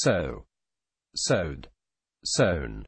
sow, sowed, sown.